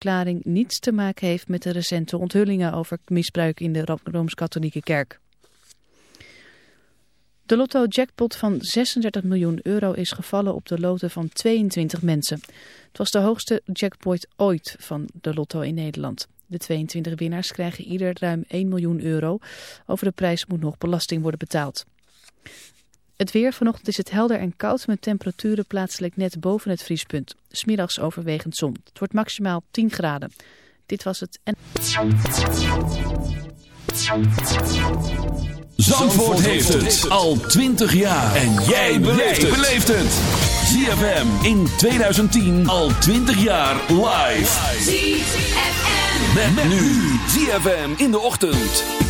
verklaring niets te maken heeft met de recente onthullingen over misbruik in de Rooms-Katholieke Kerk. De lotto-jackpot van 36 miljoen euro is gevallen op de loten van 22 mensen. Het was de hoogste jackpot ooit van de lotto in Nederland. De 22 winnaars krijgen ieder ruim 1 miljoen euro. Over de prijs moet nog belasting worden betaald. Het weer vanochtend is het helder en koud met temperaturen plaatselijk net boven het vriespunt. Smiddags overwegend zon. Het wordt maximaal 10 graden. Dit was het en... Zandvoort heeft het al 20 jaar. En jij beleeft het. ZFM in 2010 al 20 jaar live. ZFM. Met, met nu. ZFM in de ochtend.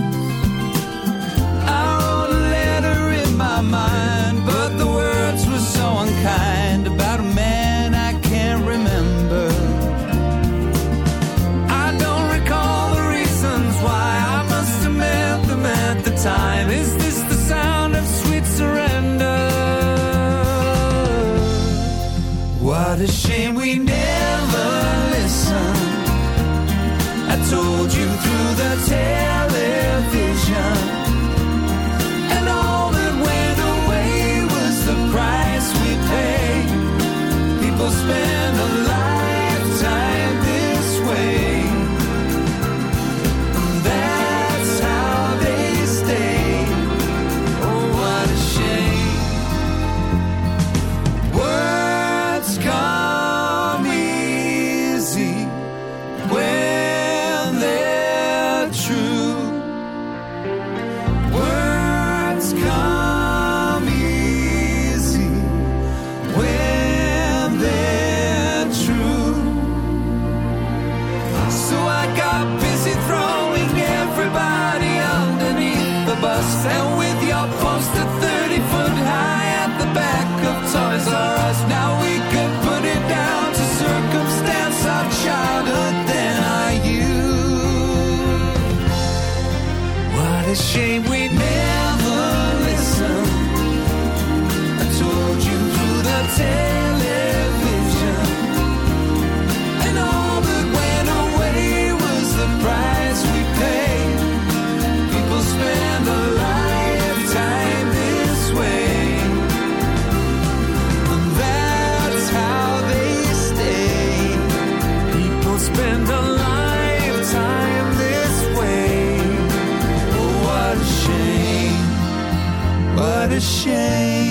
ashamed.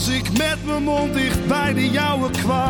Als ik met mijn mond dicht bij de jouwe kwam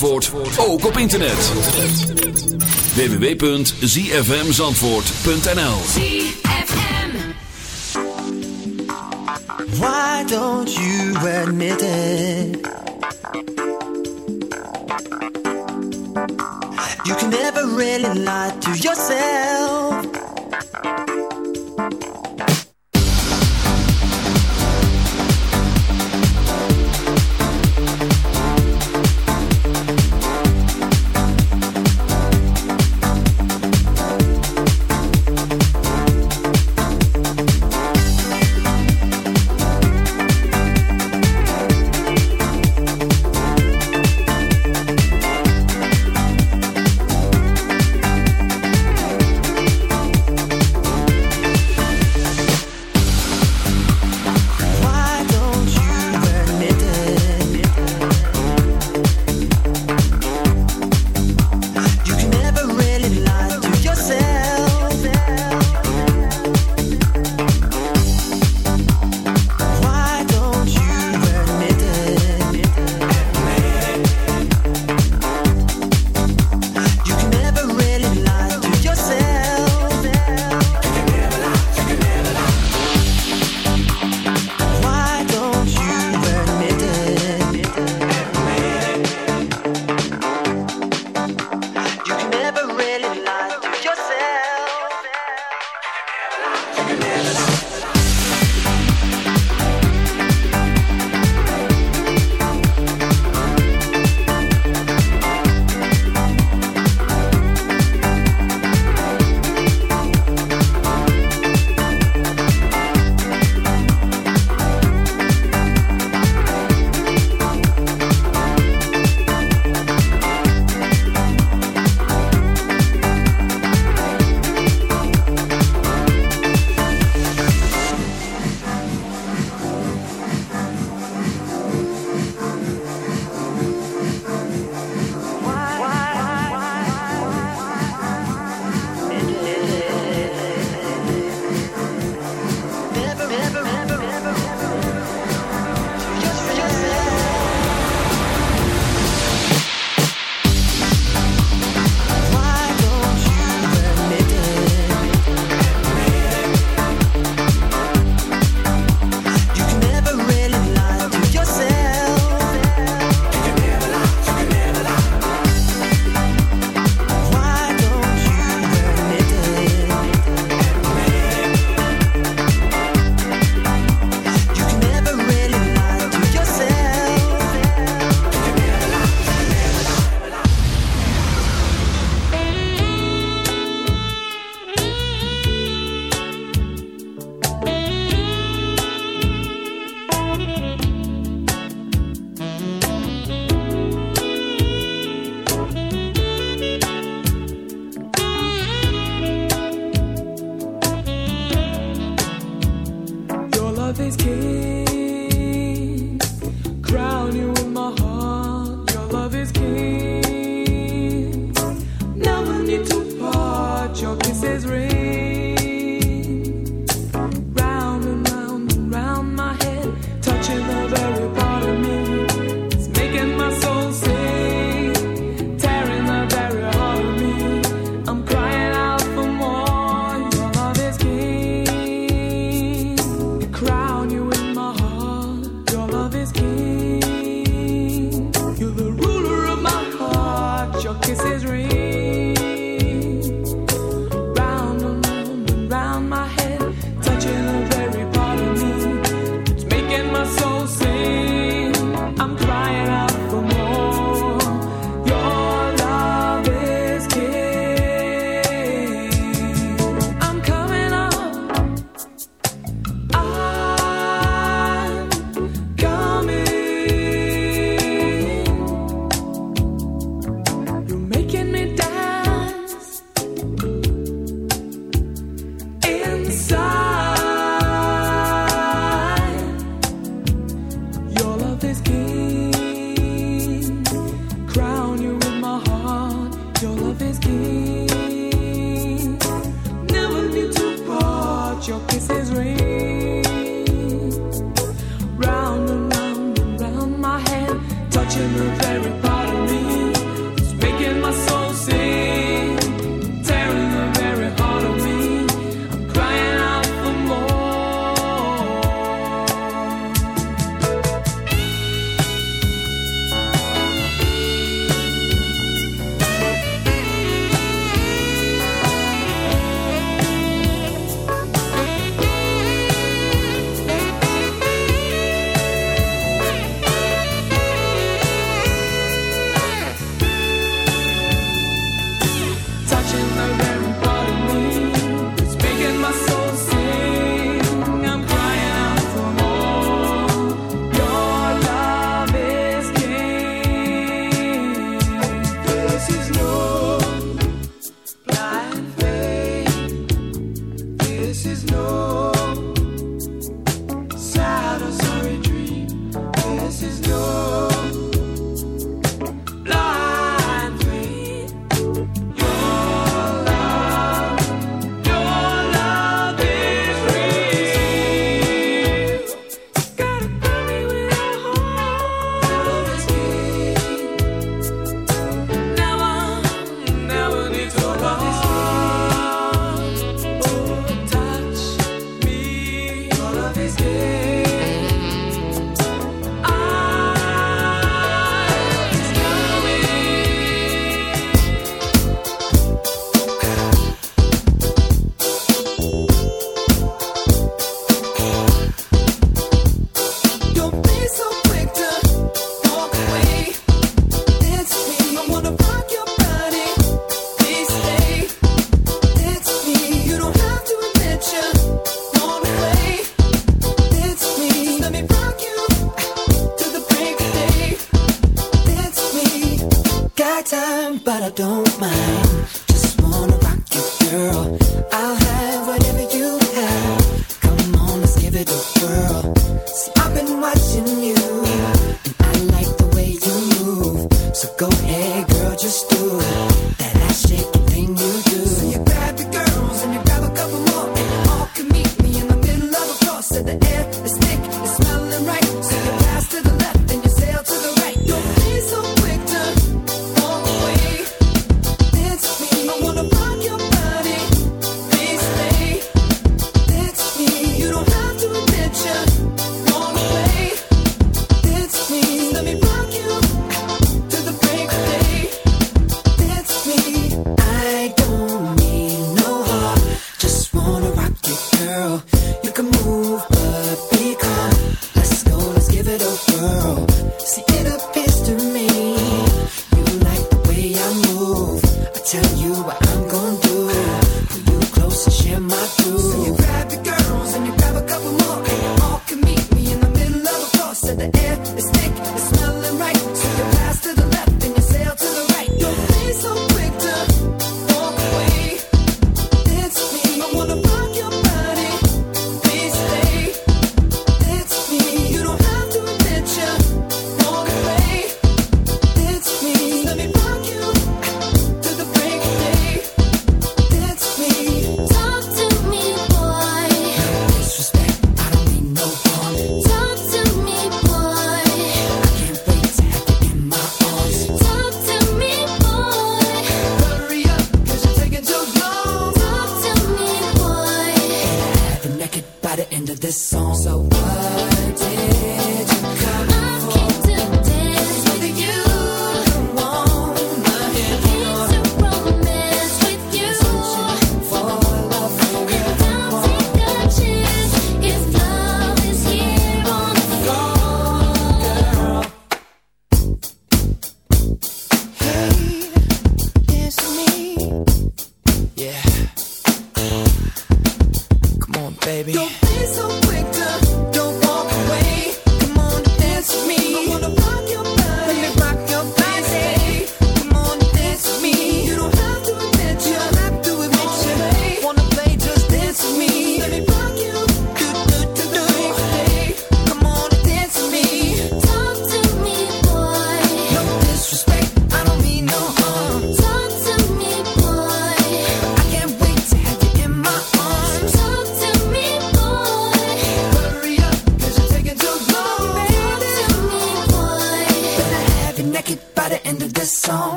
Zandvoort ook op internet. www.zfmzandvoort.nl Why don't you admit it? You can never really lie to yourself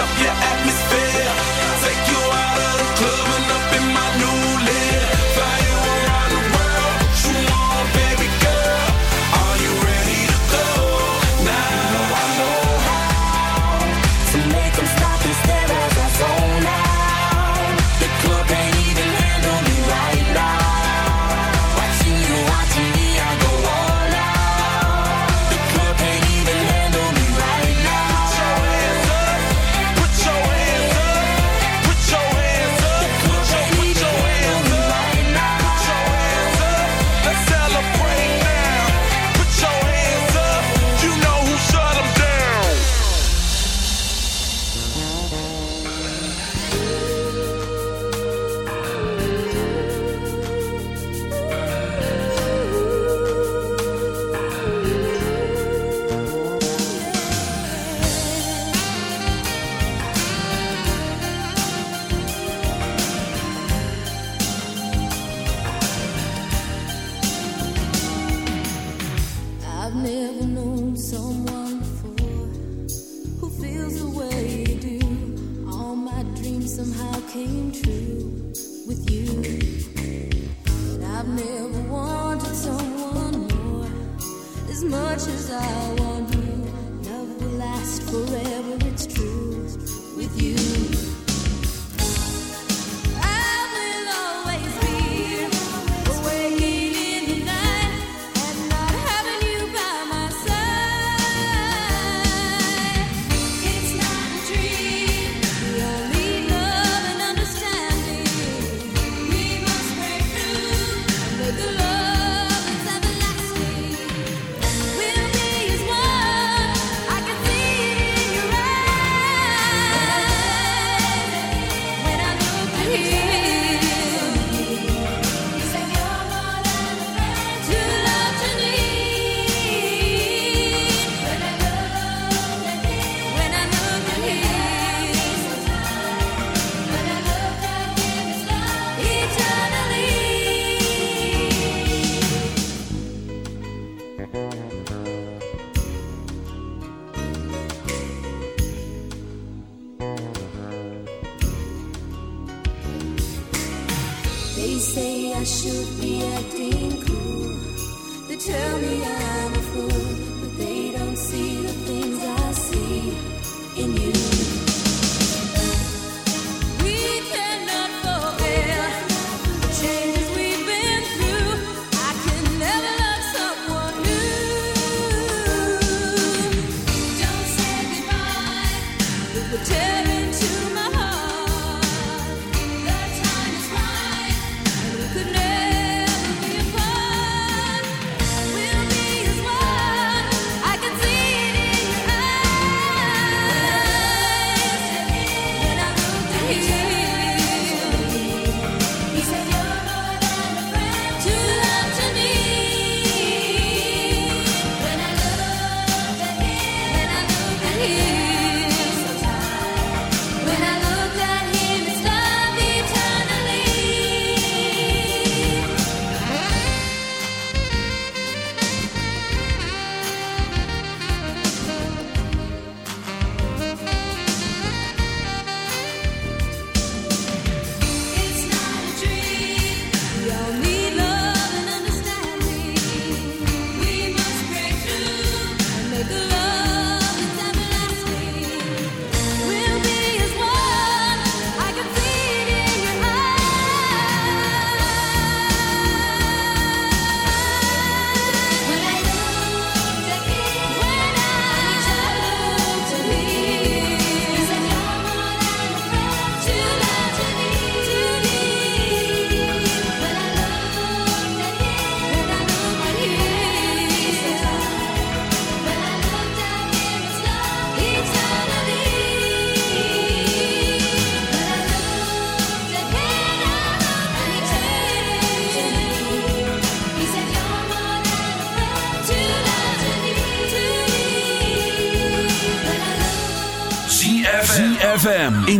your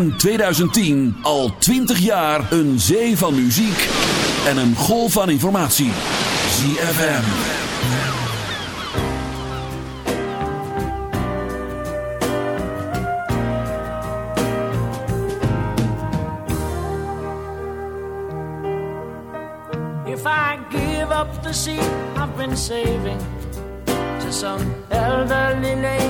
in 2010 al 20 jaar een zee van muziek en een golf van informatie. ZFM. If I give up the seat I've been saving to some elderly lady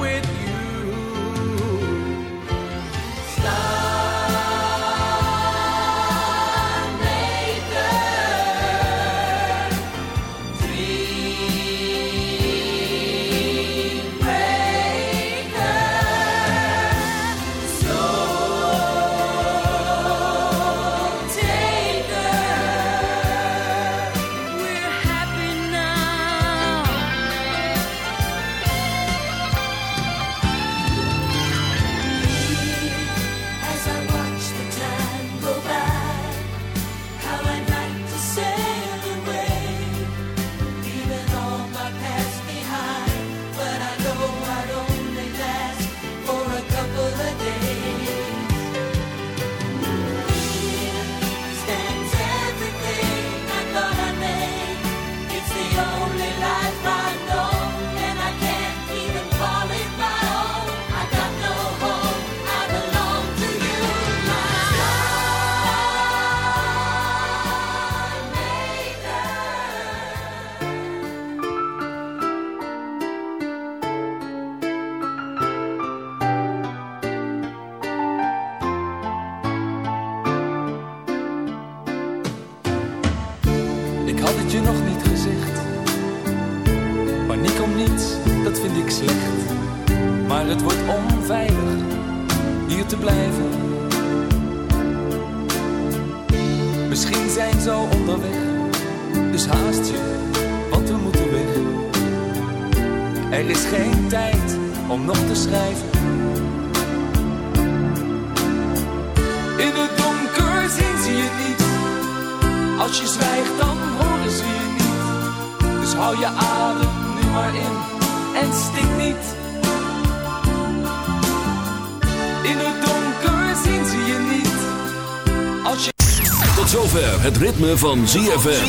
zover het ritme van ZFM.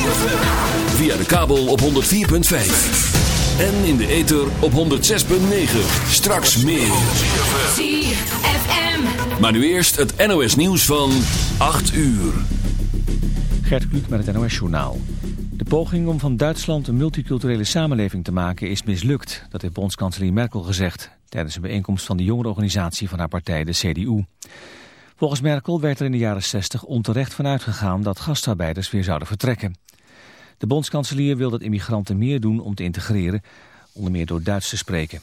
Via de kabel op 104.5. En in de ether op 106.9. Straks meer. ZFM. Maar nu eerst het NOS nieuws van 8 uur. Gert Kluk met het NOS Journaal. De poging om van Duitsland een multiculturele samenleving te maken is mislukt. Dat heeft bondskanselier Merkel gezegd tijdens een bijeenkomst van de jongerenorganisatie van haar partij, de CDU. Volgens Merkel werd er in de jaren 60 onterecht van uitgegaan dat gastarbeiders weer zouden vertrekken. De bondskanselier wil dat immigranten meer doen om te integreren, onder meer door Duits te spreken.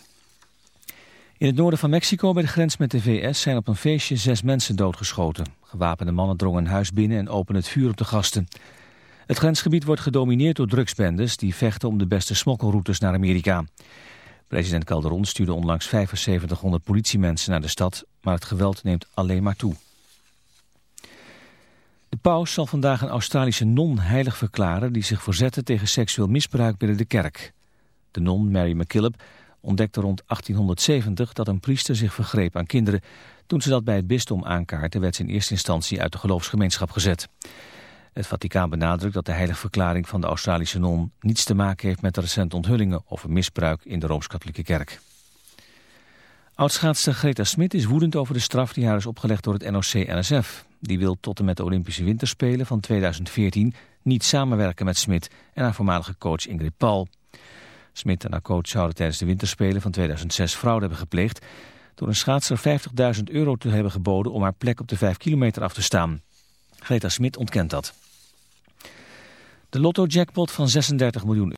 In het noorden van Mexico bij de grens met de VS zijn op een feestje zes mensen doodgeschoten. Gewapende mannen drongen een huis binnen en openden het vuur op de gasten. Het grensgebied wordt gedomineerd door drugsbendes die vechten om de beste smokkelroutes naar Amerika. President Calderon stuurde onlangs 7500 politiemensen naar de stad, maar het geweld neemt alleen maar toe. De paus zal vandaag een Australische non heilig verklaren die zich verzette tegen seksueel misbruik binnen de kerk. De non Mary MacKillop ontdekte rond 1870 dat een priester zich vergreep aan kinderen. Toen ze dat bij het bisdom aankaarten werd ze in eerste instantie uit de geloofsgemeenschap gezet. Het Vaticaan benadrukt dat de heiligverklaring van de Australische non niets te maken heeft met de recente onthullingen over misbruik in de Rooms-Katholieke Kerk. Oudschaatster Greta Smit is woedend over de straf die haar is opgelegd door het NOC-NSF. Die wil tot en met de Olympische Winterspelen van 2014 niet samenwerken met Smit en haar voormalige coach Ingrid Paul. Smit en haar coach zouden tijdens de Winterspelen van 2006 fraude hebben gepleegd door een schaatser 50.000 euro te hebben geboden om haar plek op de 5 kilometer af te staan. Greta Smit ontkent dat. De lotto-jackpot van 36 miljoen